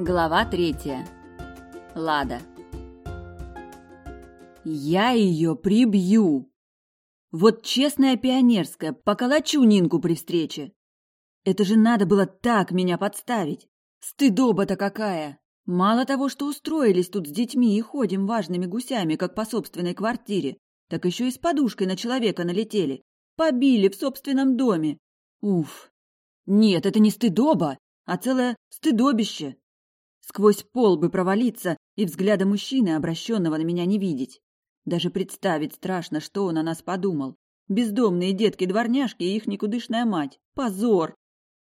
Глава третья. Лада. Я ее прибью. Вот честная пионерская, поколочу Нинку при встрече. Это же надо было так меня подставить. Стыдоба-то какая! Мало того, что устроились тут с детьми и ходим важными гусями, как по собственной квартире, так еще и с подушкой на человека налетели. Побили в собственном доме. Уф. Нет, это не стыдоба, а целое стыдобище. Сквозь пол бы провалиться и взгляда мужчины, обращенного на меня, не видеть. Даже представить страшно, что он о нас подумал. Бездомные детки-дворняжки и их никудышная мать. Позор!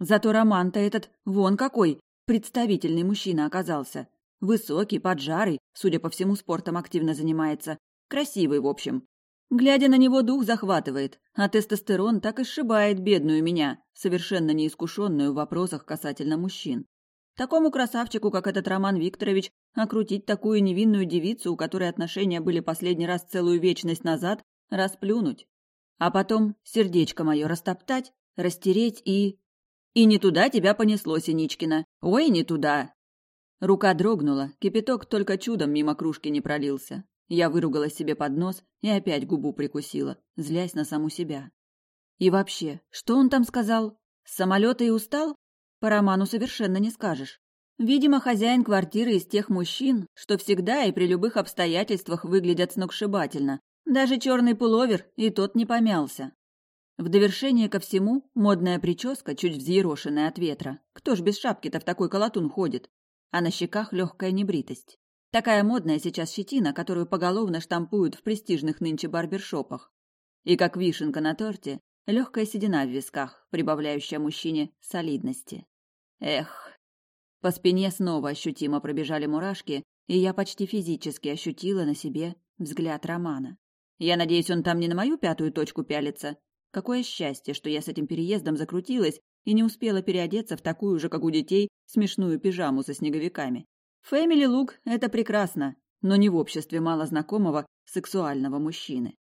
Зато Роман-то этот вон какой представительный мужчина оказался. Высокий, поджарый, судя по всему, спортом активно занимается. Красивый, в общем. Глядя на него, дух захватывает, а тестостерон так и сшибает бедную меня, совершенно неискушенную в вопросах касательно мужчин. Такому красавчику, как этот Роман Викторович, окрутить такую невинную девицу, у которой отношения были последний раз целую вечность назад, расплюнуть. А потом сердечко мое растоптать, растереть и... И не туда тебя понесло, Синичкина. Ой, не туда. Рука дрогнула, кипяток только чудом мимо кружки не пролился. Я выругалась себе под нос и опять губу прикусила, злясь на саму себя. И вообще, что он там сказал? С самолета и устал? По Роману совершенно не скажешь. Видимо, хозяин квартиры из тех мужчин, что всегда и при любых обстоятельствах выглядят сногсшибательно. Даже черный пуловер и тот не помялся. В довершение ко всему модная прическа, чуть взъерошенная от ветра. Кто ж без шапки-то в такой колотун ходит? А на щеках легкая небритость. Такая модная сейчас щетина, которую поголовно штампуют в престижных нынче барбершопах. И как вишенка на торте, легкая седина в висках, прибавляющая мужчине солидности. Эх. По спине снова ощутимо пробежали мурашки, и я почти физически ощутила на себе взгляд Романа. Я надеюсь, он там не на мою пятую точку пялится. Какое счастье, что я с этим переездом закрутилась и не успела переодеться в такую же, как у детей, смешную пижаму со снеговиками. Фэмили лук – это прекрасно, но не в обществе малознакомого сексуального мужчины.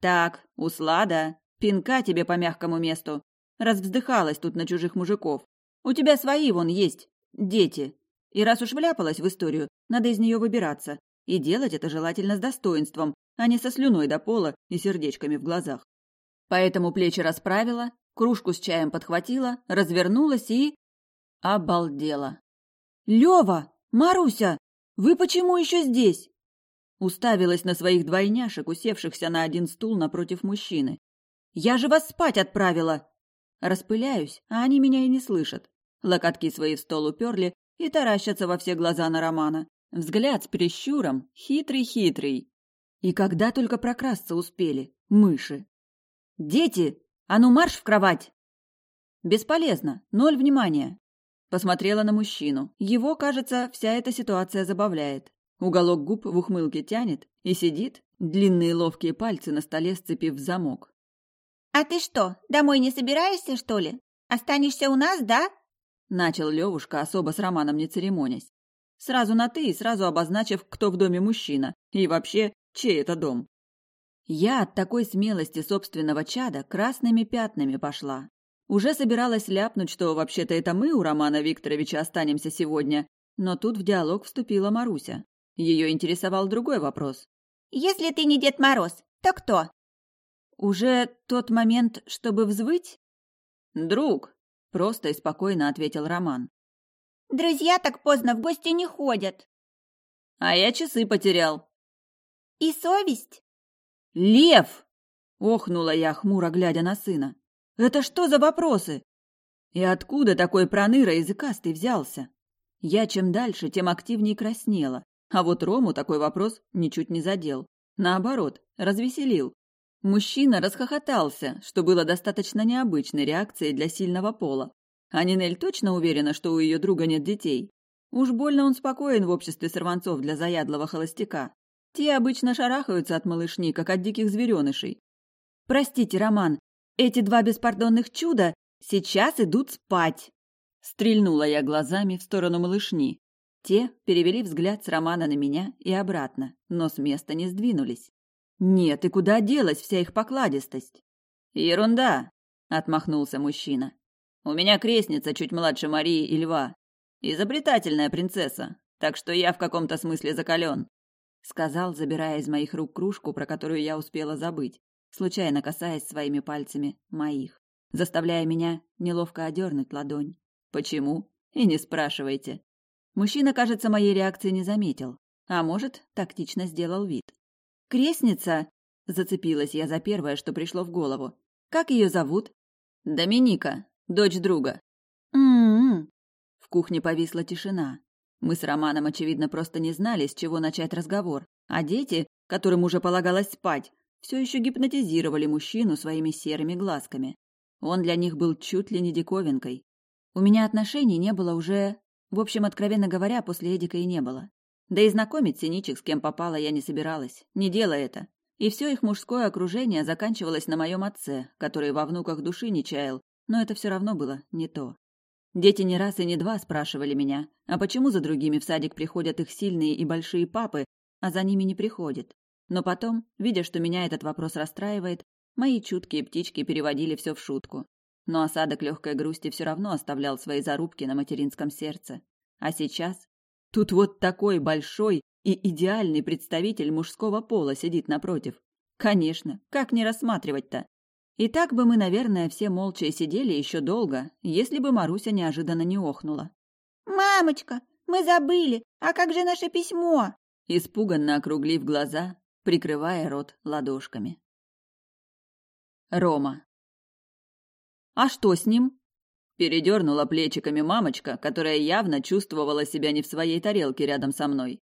«Так, услада!» Пинка тебе по мягкому месту. Развздыхалась тут на чужих мужиков. У тебя свои вон есть. Дети. И раз уж вляпалась в историю, надо из нее выбираться. И делать это желательно с достоинством, а не со слюной до пола и сердечками в глазах. Поэтому плечи расправила, кружку с чаем подхватила, развернулась и... Обалдела. «Лёва! Маруся! Вы почему еще здесь?» Уставилась на своих двойняшек, усевшихся на один стул напротив мужчины. Я же вас спать отправила!» Распыляюсь, а они меня и не слышат. Локотки свои в стол уперли и таращатся во все глаза на Романа. Взгляд с прищуром, хитрый-хитрый. И когда только прокрасться успели, мыши. «Дети, а ну марш в кровать!» «Бесполезно, ноль внимания!» Посмотрела на мужчину. Его, кажется, вся эта ситуация забавляет. Уголок губ в ухмылке тянет и сидит, длинные ловкие пальцы на столе сцепив в замок. «А ты что, домой не собираешься, что ли? Останешься у нас, да?» Начал Левушка, особо с Романом не церемонясь. Сразу на «ты» и сразу обозначив, кто в доме мужчина, и вообще, чей это дом. Я от такой смелости собственного чада красными пятнами пошла. Уже собиралась ляпнуть, что вообще-то это мы у Романа Викторовича останемся сегодня, но тут в диалог вступила Маруся. Ее интересовал другой вопрос. «Если ты не Дед Мороз, то кто?» «Уже тот момент, чтобы взвыть?» «Друг», — просто и спокойно ответил Роман. «Друзья так поздно в гости не ходят». «А я часы потерял». «И совесть?» «Лев!» — охнула я, хмуро глядя на сына. «Это что за вопросы? И откуда такой проныра языкастый взялся?» Я чем дальше, тем активнее краснела, а вот Рому такой вопрос ничуть не задел. Наоборот, развеселил. Мужчина расхохотался, что было достаточно необычной реакцией для сильного пола. А Нинель точно уверена, что у ее друга нет детей. Уж больно он спокоен в обществе сорванцов для заядлого холостяка. Те обычно шарахаются от малышни, как от диких зверенышей. «Простите, Роман, эти два беспардонных чуда сейчас идут спать!» Стрельнула я глазами в сторону малышни. Те перевели взгляд с Романа на меня и обратно, но с места не сдвинулись. Нет, и куда делась вся их покладистость? Ерунда, отмахнулся мужчина. У меня крестница чуть младше Марии и Льва. Изобретательная принцесса, так что я в каком-то смысле закален», — сказал, забирая из моих рук кружку, про которую я успела забыть, случайно касаясь своими пальцами моих, заставляя меня неловко одернуть ладонь. «Почему? И не спрашивайте». Мужчина, кажется, моей реакции не заметил, а может, тактично сделал вид. Крестница? Зацепилась я за первое, что пришло в голову. Как ее зовут? Доминика, дочь друга. М-м. В кухне повисла тишина. Мы с Романом, очевидно, просто не знали, с чего начать разговор, а дети, которым уже полагалось спать, все еще гипнотизировали мужчину своими серыми глазками. Он для них был чуть ли не диковинкой. У меня отношений не было уже... В общем, откровенно говоря, после Эдика и не было. Да и знакомить Ничек с кем попало я не собиралась, не дело это. И все их мужское окружение заканчивалось на моем отце, который во внуках души не чаял, но это все равно было не то. Дети не раз и не два спрашивали меня, а почему за другими в садик приходят их сильные и большие папы, а за ними не приходят. Но потом, видя, что меня этот вопрос расстраивает, мои чуткие птички переводили все в шутку. Но осадок легкой грусти все равно оставлял свои зарубки на материнском сердце. А сейчас Тут вот такой большой и идеальный представитель мужского пола сидит напротив. Конечно, как не рассматривать-то? И так бы мы, наверное, все молча и сидели еще долго, если бы Маруся неожиданно не охнула. «Мамочка, мы забыли! А как же наше письмо?» Испуганно округлив глаза, прикрывая рот ладошками. Рома. «А что с ним?» Передернула плечиками мамочка, которая явно чувствовала себя не в своей тарелке рядом со мной.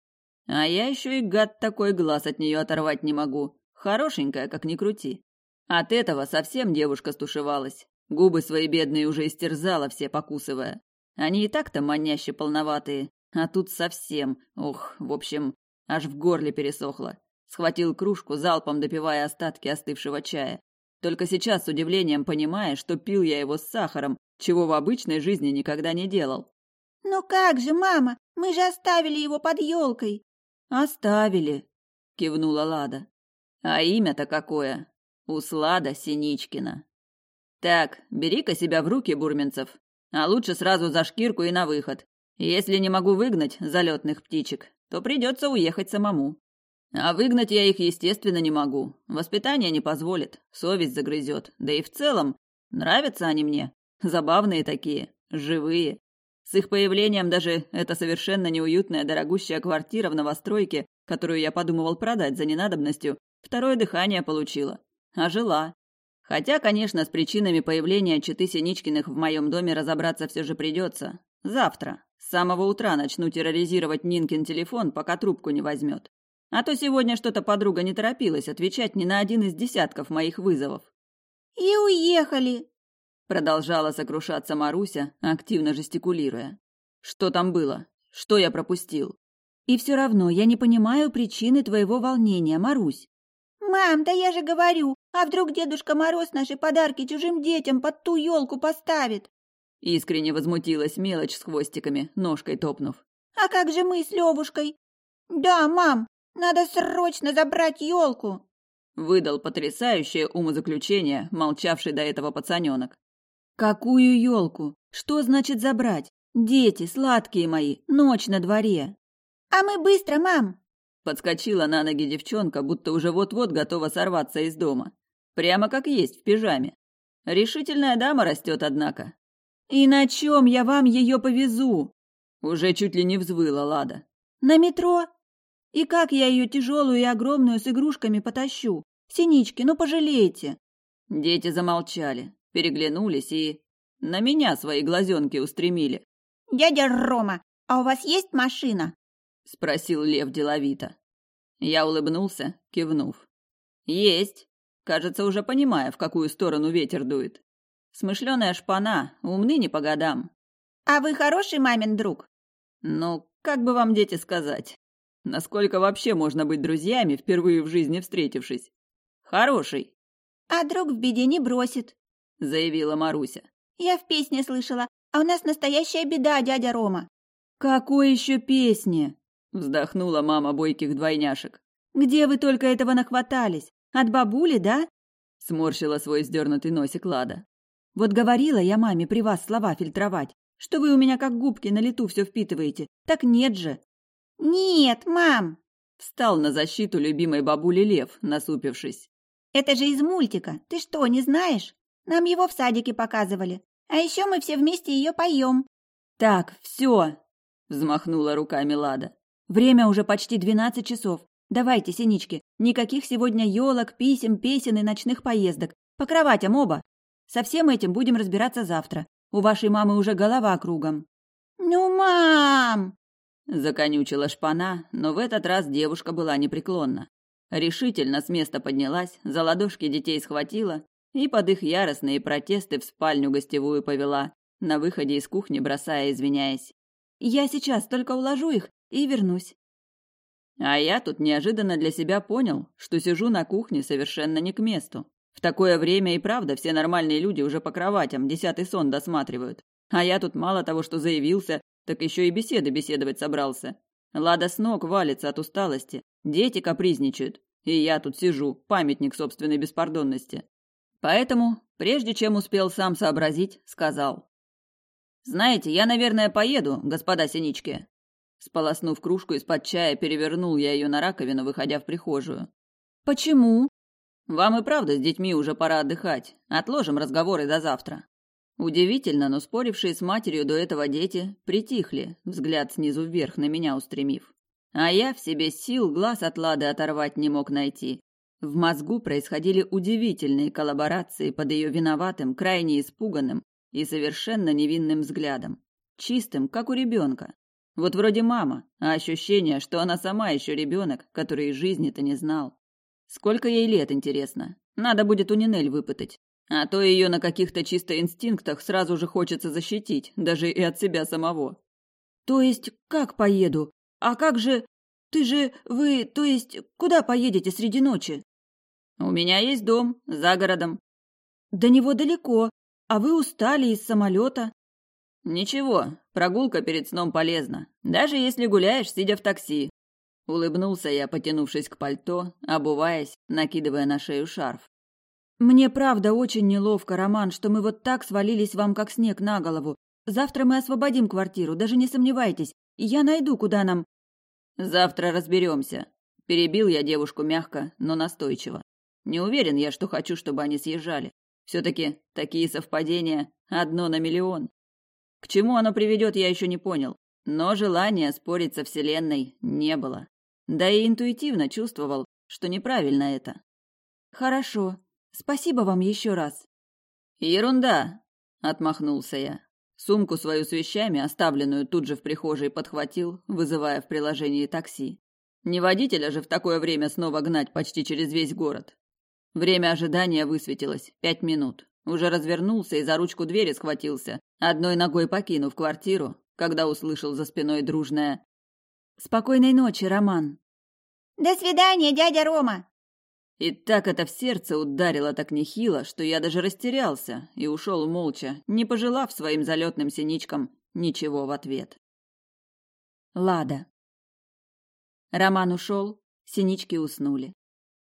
А я еще и гад такой глаз от нее оторвать не могу. Хорошенькая, как ни крути. От этого совсем девушка стушевалась. Губы свои бедные уже истерзала все, покусывая. Они и так-то маняще полноватые. А тут совсем, ох, в общем, аж в горле пересохло. Схватил кружку, залпом допивая остатки остывшего чая. Только сейчас с удивлением понимая, что пил я его с сахаром, чего в обычной жизни никогда не делал. «Но как же, мама, мы же оставили его под елкой!» «Оставили!» — кивнула Лада. «А имя-то какое? Услада Синичкина!» «Так, бери-ка себя в руки, бурминцев, а лучше сразу за шкирку и на выход. Если не могу выгнать залетных птичек, то придется уехать самому. А выгнать я их, естественно, не могу. Воспитание не позволит, совесть загрызет. Да и в целом, нравятся они мне. Забавные такие, живые. С их появлением даже эта совершенно неуютная дорогущая квартира в новостройке, которую я подумывал продать за ненадобностью, второе дыхание получила. А жила. Хотя, конечно, с причинами появления читы Синичкиных в моем доме разобраться все же придется. Завтра. С самого утра начну терроризировать Нинкин телефон, пока трубку не возьмет. А то сегодня что-то подруга не торопилась отвечать ни на один из десятков моих вызовов. «И уехали!» Продолжала сокрушаться Маруся, активно жестикулируя. «Что там было? Что я пропустил?» «И все равно я не понимаю причины твоего волнения, Марусь». «Мам, да я же говорю, а вдруг Дедушка Мороз наши подарки чужим детям под ту елку поставит?» Искренне возмутилась мелочь с хвостиками, ножкой топнув. «А как же мы с Левушкой?» «Да, мам, надо срочно забрать елку!» Выдал потрясающее умозаключение, молчавший до этого пацаненок. Какую елку? Что значит забрать? Дети, сладкие мои, ночь на дворе. А мы быстро, мам. Подскочила на ноги девчонка, будто уже вот-вот готова сорваться из дома. Прямо как есть, в пижаме. Решительная дама растет, однако. И на чем я вам ее повезу? Уже чуть ли не взвыла Лада. На метро? И как я ее тяжелую и огромную с игрушками потащу? Синички, ну пожалейте. Дети замолчали переглянулись и на меня свои глазенки устремили. «Дядя Рома, а у вас есть машина?» — спросил Лев деловито. Я улыбнулся, кивнув. «Есть!» Кажется, уже понимая, в какую сторону ветер дует. Смышленая шпана, умны не по годам. «А вы хороший мамин друг?» «Ну, как бы вам, дети, сказать? Насколько вообще можно быть друзьями, впервые в жизни встретившись? Хороший!» «А друг в беде не бросит», — заявила Маруся. «Я в песне слышала, а у нас настоящая беда, дядя Рома». «Какой еще песни?» — вздохнула мама бойких двойняшек. «Где вы только этого нахватались? От бабули, да?» — сморщила свой сдернутый носик Лада. «Вот говорила я маме при вас слова фильтровать, что вы у меня как губки на лету все впитываете. Так нет же!» «Нет, мам!» — встал на защиту любимой бабули Лев, насупившись. «Это же из мультика, ты что, не знаешь?» Нам его в садике показывали. А еще мы все вместе ее поем. Так, все, взмахнула руками Лада. Время уже почти двенадцать часов. Давайте, синички, никаких сегодня елок, писем, песен и ночных поездок. По кроватям оба. Со всем этим будем разбираться завтра. У вашей мамы уже голова кругом. Ну, мам! Законючила шпана, но в этот раз девушка была непреклонна. Решительно с места поднялась, за ладошки детей схватила и под их яростные протесты в спальню гостевую повела, на выходе из кухни бросая, извиняясь. «Я сейчас только уложу их и вернусь». А я тут неожиданно для себя понял, что сижу на кухне совершенно не к месту. В такое время и правда все нормальные люди уже по кроватям десятый сон досматривают. А я тут мало того, что заявился, так еще и беседы беседовать собрался. Лада с ног валится от усталости, дети капризничают, и я тут сижу, памятник собственной беспардонности. Поэтому, прежде чем успел сам сообразить, сказал. «Знаете, я, наверное, поеду, господа синички». Сполоснув кружку из-под чая, перевернул я ее на раковину, выходя в прихожую. «Почему?» «Вам и правда с детьми уже пора отдыхать. Отложим разговоры до завтра». Удивительно, но спорившие с матерью до этого дети притихли, взгляд снизу вверх на меня устремив. А я в себе сил глаз от лады оторвать не мог найти. В мозгу происходили удивительные коллаборации под ее виноватым, крайне испуганным и совершенно невинным взглядом. Чистым, как у ребенка. Вот вроде мама, а ощущение, что она сама еще ребенок, который жизни-то не знал. Сколько ей лет, интересно? Надо будет у Нинель выпытать. А то ее на каких-то чисто инстинктах сразу же хочется защитить, даже и от себя самого. То есть, как поеду? А как же... Ты же... вы... то есть... куда поедете среди ночи?» «У меня есть дом. За городом». «До него далеко. А вы устали из самолета?» «Ничего. Прогулка перед сном полезна. Даже если гуляешь, сидя в такси». Улыбнулся я, потянувшись к пальто, обуваясь, накидывая на шею шарф. «Мне правда очень неловко, Роман, что мы вот так свалились вам, как снег на голову. Завтра мы освободим квартиру, даже не сомневайтесь. Я найду, куда нам... Завтра разберемся. Перебил я девушку мягко, но настойчиво. Не уверен я, что хочу, чтобы они съезжали. Все-таки такие совпадения одно на миллион. К чему оно приведет, я еще не понял. Но желания спорить со Вселенной не было. Да и интуитивно чувствовал, что неправильно это. «Хорошо. Спасибо вам еще раз». «Ерунда», — отмахнулся я. Сумку свою с вещами, оставленную тут же в прихожей, подхватил, вызывая в приложении такси. Не водителя же в такое время снова гнать почти через весь город. Время ожидания высветилось – пять минут. Уже развернулся и за ручку двери схватился, одной ногой покинув квартиру, когда услышал за спиной дружное «Спокойной ночи, Роман!» «До свидания, дядя Рома!» И так это в сердце ударило так нехило, что я даже растерялся и ушел молча, не пожелав своим залетным синичкам ничего в ответ. Лада. Роман ушел, синички уснули.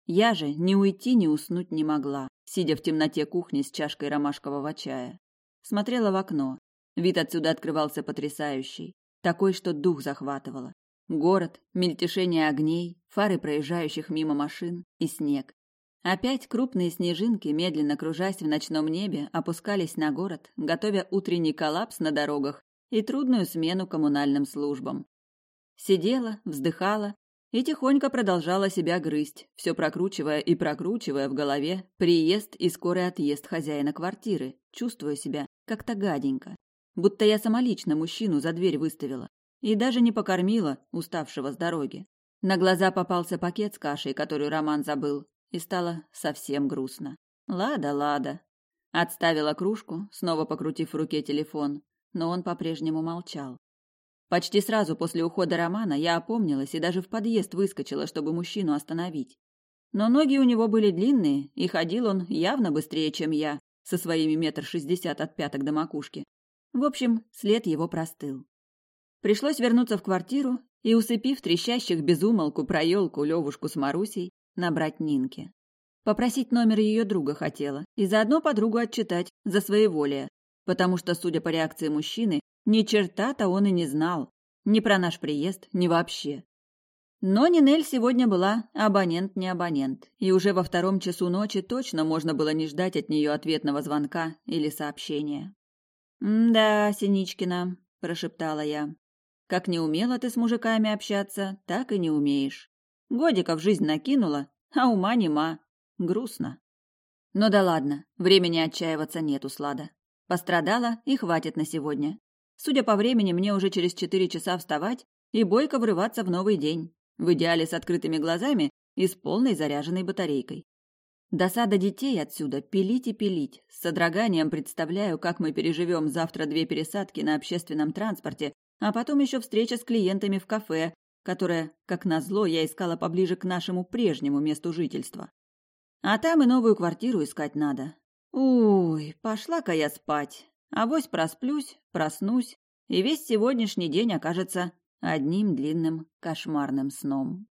Я же ни уйти, ни уснуть не могла, сидя в темноте кухни с чашкой ромашкового чая. Смотрела в окно. Вид отсюда открывался потрясающий, такой, что дух захватывало. Город, мельтешение огней, фары проезжающих мимо машин и снег. Опять крупные снежинки, медленно кружась в ночном небе, опускались на город, готовя утренний коллапс на дорогах и трудную смену коммунальным службам. Сидела, вздыхала и тихонько продолжала себя грызть, все прокручивая и прокручивая в голове приезд и скорый отъезд хозяина квартиры, чувствуя себя как-то гаденько, будто я самолично мужчину за дверь выставила, и даже не покормила уставшего с дороги. На глаза попался пакет с кашей, которую Роман забыл, и стало совсем грустно. Лада, лада. Отставила кружку, снова покрутив в руке телефон, но он по-прежнему молчал. Почти сразу после ухода Романа я опомнилась и даже в подъезд выскочила, чтобы мужчину остановить. Но ноги у него были длинные, и ходил он явно быстрее, чем я, со своими метр шестьдесят от пяток до макушки. В общем, след его простыл. Пришлось вернуться в квартиру и, усыпив трещащих безумолку про елку Левушку с Марусей, набрать Нинке. Попросить номер ее друга хотела и заодно подругу отчитать за своеволие, потому что, судя по реакции мужчины, ни черта-то он и не знал. Ни про наш приезд, ни вообще. Но Нинель сегодня была абонент не абонент, и уже во втором часу ночи точно можно было не ждать от нее ответного звонка или сообщения. «Да, Синичкина», – прошептала я. Как не умела ты с мужиками общаться, так и не умеешь. Годиков жизнь накинула, а ума нема. Грустно. Но ну да ладно, времени отчаиваться нету, Слада. Пострадала и хватит на сегодня. Судя по времени, мне уже через четыре часа вставать и бойко врываться в новый день. В идеале с открытыми глазами и с полной заряженной батарейкой. Досада детей отсюда пилить и пилить. С содроганием представляю, как мы переживем завтра две пересадки на общественном транспорте а потом еще встреча с клиентами в кафе, которое, как назло, я искала поближе к нашему прежнему месту жительства. А там и новую квартиру искать надо. Ой, пошла-ка я спать. Авось просплюсь, проснусь, и весь сегодняшний день окажется одним длинным кошмарным сном.